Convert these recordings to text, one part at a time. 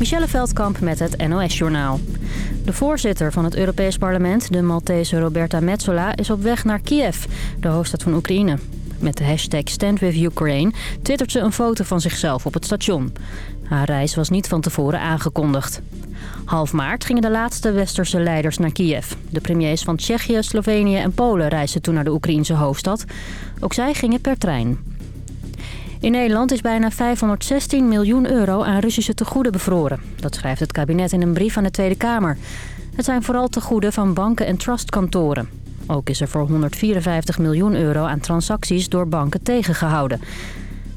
Michelle Veldkamp met het NOS-journaal. De voorzitter van het Europees Parlement, de Maltese Roberta Metsola... is op weg naar Kiev, de hoofdstad van Oekraïne. Met de hashtag #StandWithUkraine twittert ze een foto van zichzelf op het station. Haar reis was niet van tevoren aangekondigd. Half maart gingen de laatste westerse leiders naar Kiev. De premiers van Tsjechië, Slovenië en Polen reisden toen naar de Oekraïnse hoofdstad. Ook zij gingen per trein. In Nederland is bijna 516 miljoen euro aan Russische tegoeden bevroren. Dat schrijft het kabinet in een brief aan de Tweede Kamer. Het zijn vooral tegoeden van banken en trustkantoren. Ook is er voor 154 miljoen euro aan transacties door banken tegengehouden.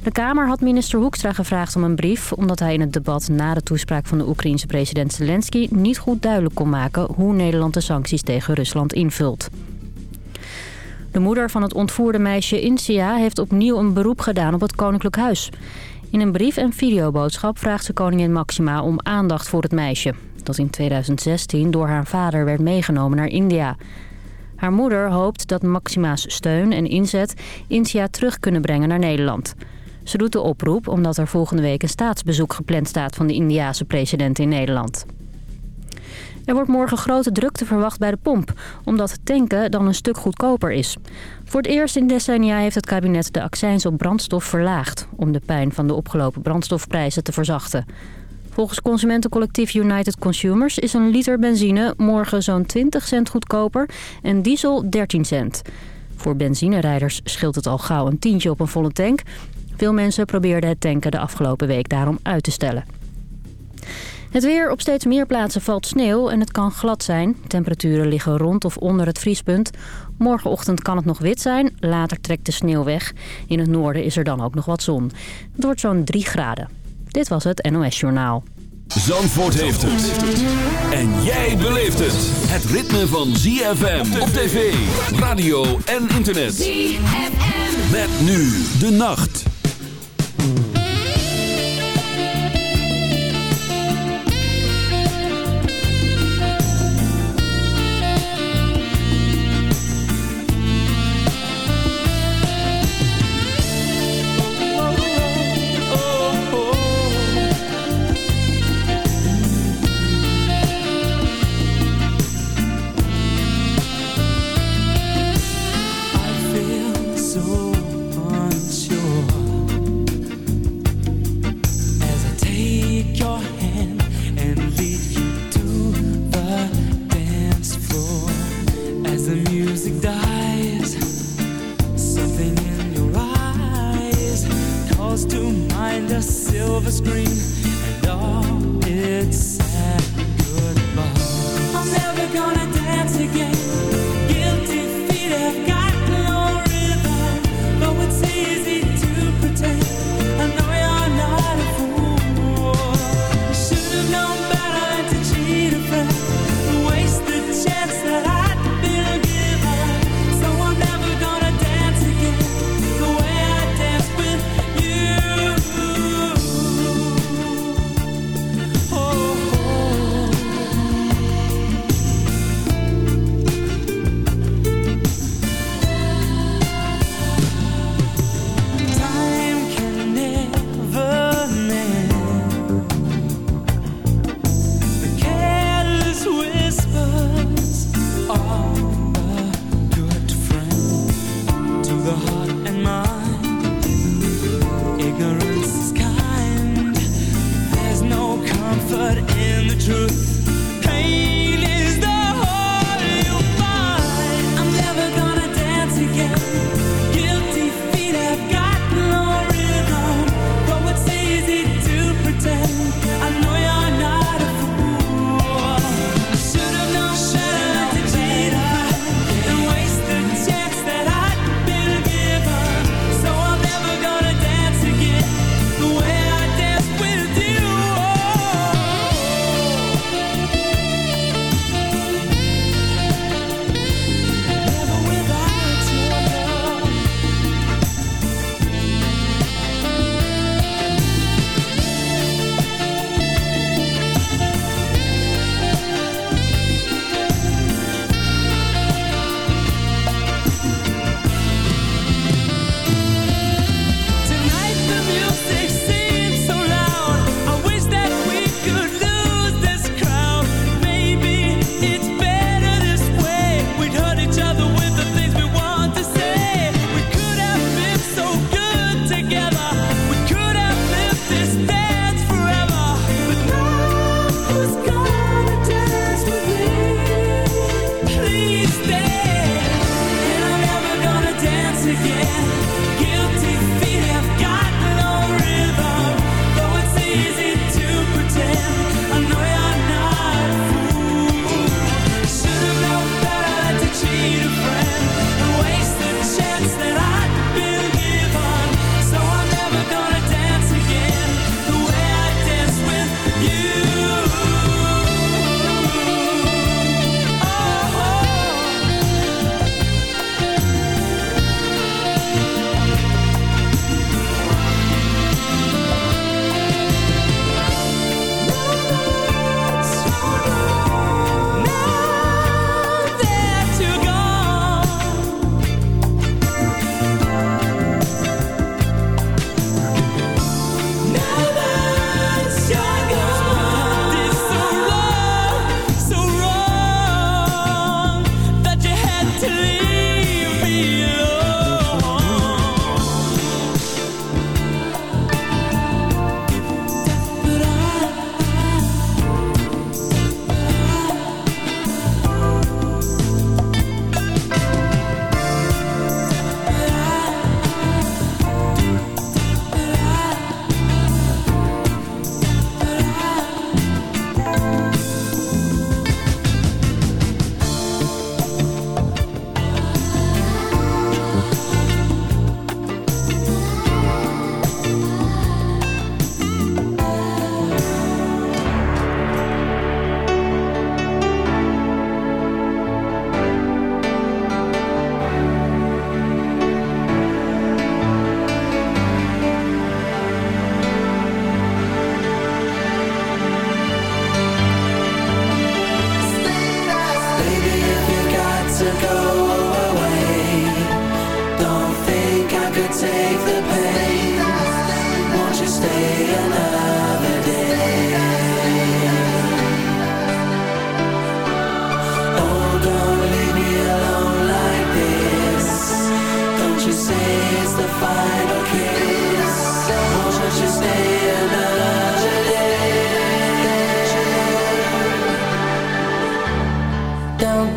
De Kamer had minister Hoekstra gevraagd om een brief... omdat hij in het debat na de toespraak van de Oekraïense president Zelensky... niet goed duidelijk kon maken hoe Nederland de sancties tegen Rusland invult. De moeder van het ontvoerde meisje Insia heeft opnieuw een beroep gedaan op het Koninklijk Huis. In een brief en videoboodschap vraagt ze koningin Maxima om aandacht voor het meisje... dat in 2016 door haar vader werd meegenomen naar India. Haar moeder hoopt dat Maxima's steun en inzet Insia terug kunnen brengen naar Nederland... Ze doet de oproep omdat er volgende week een staatsbezoek gepland staat van de Indiase president in Nederland. Er wordt morgen grote drukte verwacht bij de pomp, omdat tanken dan een stuk goedkoper is. Voor het eerst in decennia heeft het kabinet de accijns op brandstof verlaagd... om de pijn van de opgelopen brandstofprijzen te verzachten. Volgens consumentencollectief United Consumers is een liter benzine morgen zo'n 20 cent goedkoper en diesel 13 cent. Voor benzinerijders scheelt het al gauw een tientje op een volle tank... Veel mensen probeerden het tanken de afgelopen week daarom uit te stellen. Het weer. Op steeds meer plaatsen valt sneeuw en het kan glad zijn. Temperaturen liggen rond of onder het vriespunt. Morgenochtend kan het nog wit zijn. Later trekt de sneeuw weg. In het noorden is er dan ook nog wat zon. Het wordt zo'n 3 graden. Dit was het NOS Journaal. Zandvoort heeft het. En jij beleeft het. Het ritme van ZFM op tv, radio en internet. ZFM. Met nu de nacht.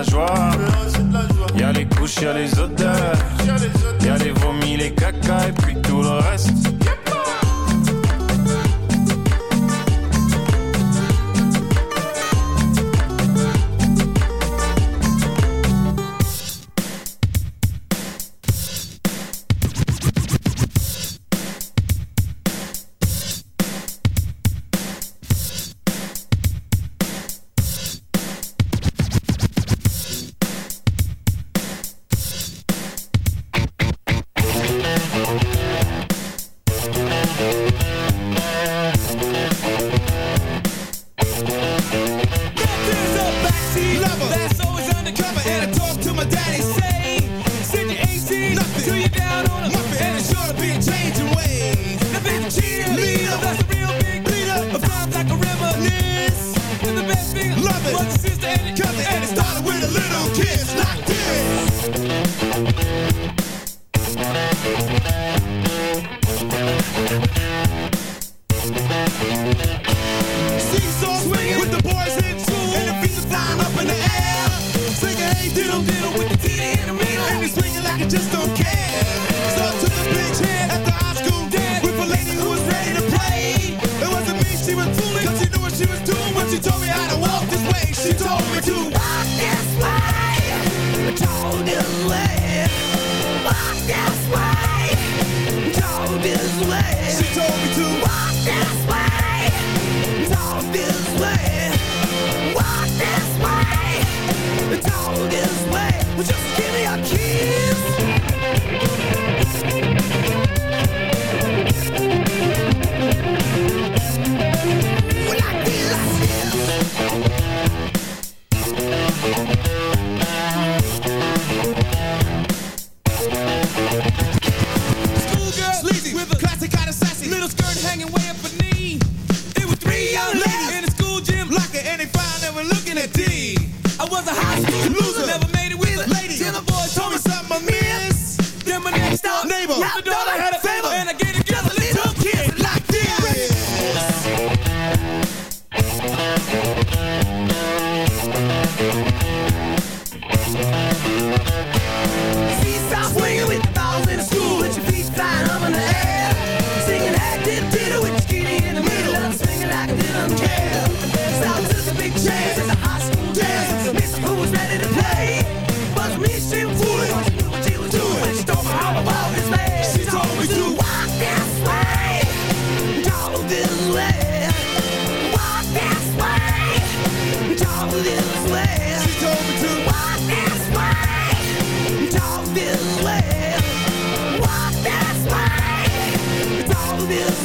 de la joie. Y'a les couches, y'a les autres. diddle diddle with the in the middle. And swinging like just don't care. Head after high school with a lady who was ready to play. It wasn't me she was she knew what she was doing when she told me how to walk this way. She told me to walk this way.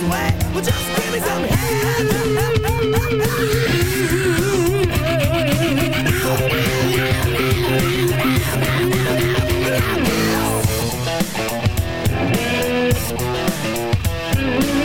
way. Well, just give me some head.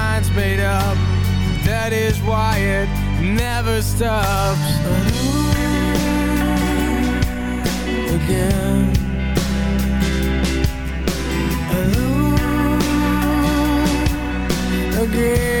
made up. That is why it never stops. Again. Again.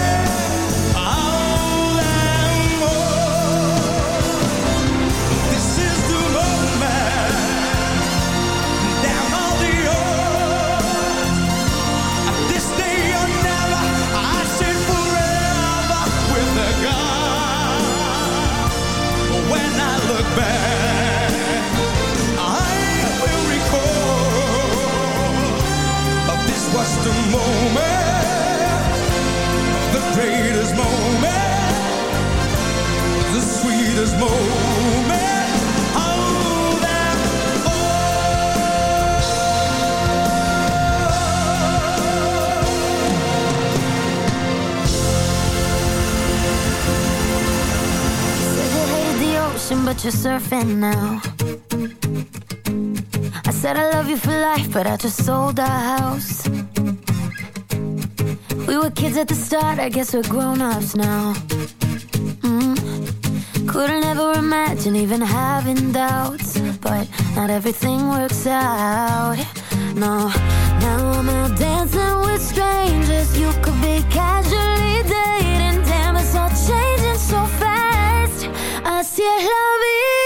greatest moment, the sweetest moment. but you're surfing now. I said I love you for life, but I just sold our house. We were kids at the start, I guess we're grown-ups now. Mm. Couldn't ever imagine even having doubts But not everything works out, no Now I'm out dancing with strangers. You could be casually dating. Damn, it's all changing so fast. I see it, love it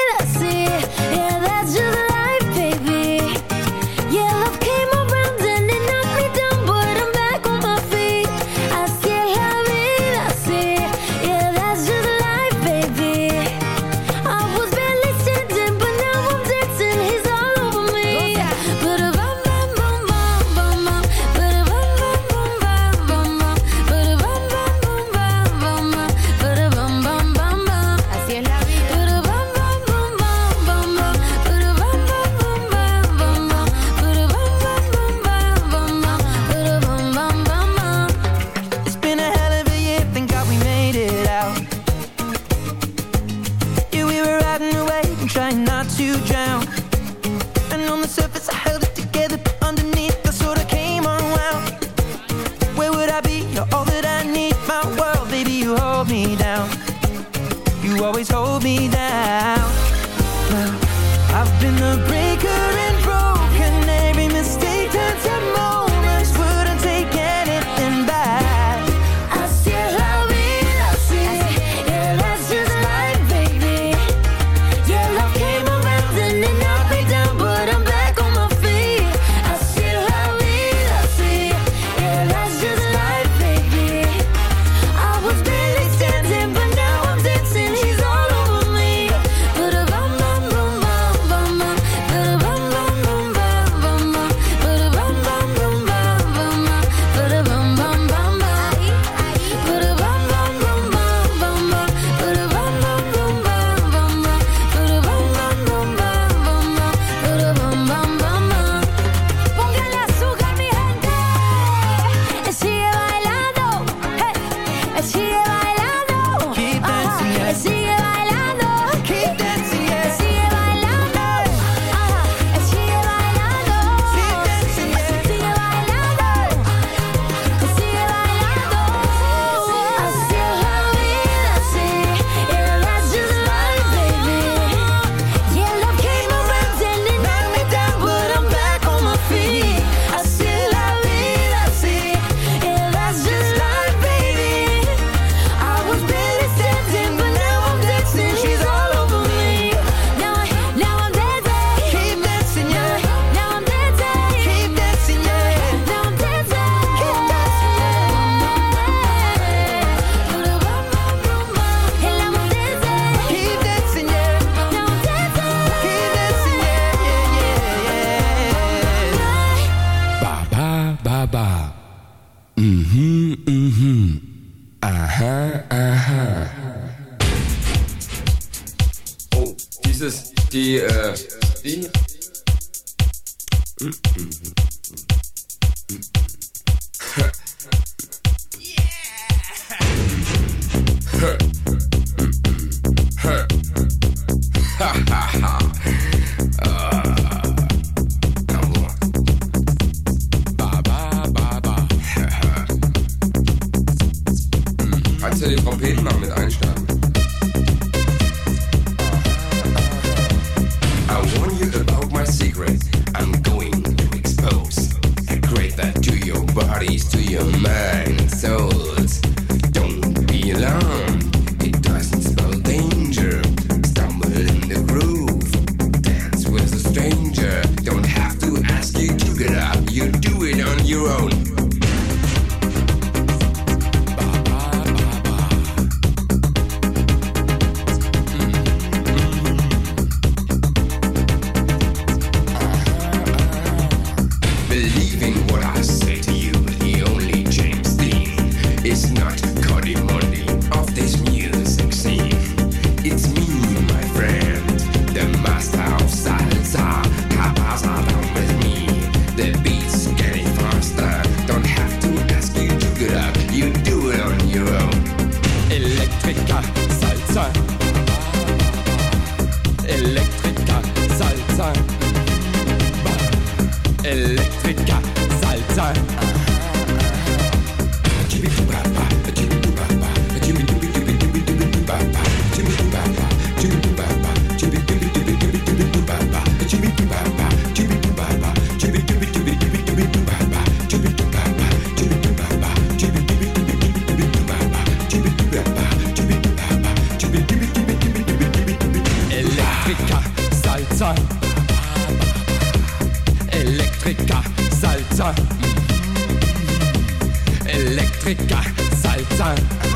Mm-hmm. Salsa.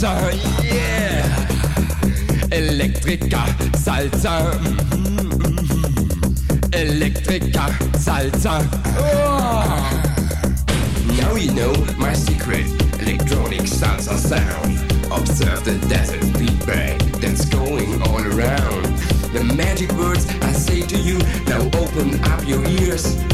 Salsa, yeah. Electrica salsa. Mm-hmm. Electrica salsa. Oh. Now you know my secret electronic salsa sound. Observe the desert feedback that's going all around. The magic words I say to you, now open up your ears.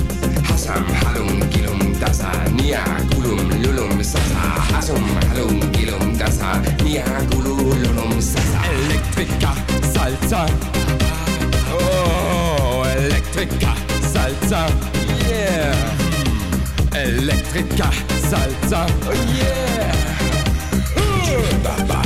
Hasam halum gilum dasa nia gulum lulum sasa. Hasum halum gilum dasa nia gulum lulum sasa. Electrica salsa. Oh, Electrica salsa. Yeah. Electrica salsa. Oh yeah. Electrica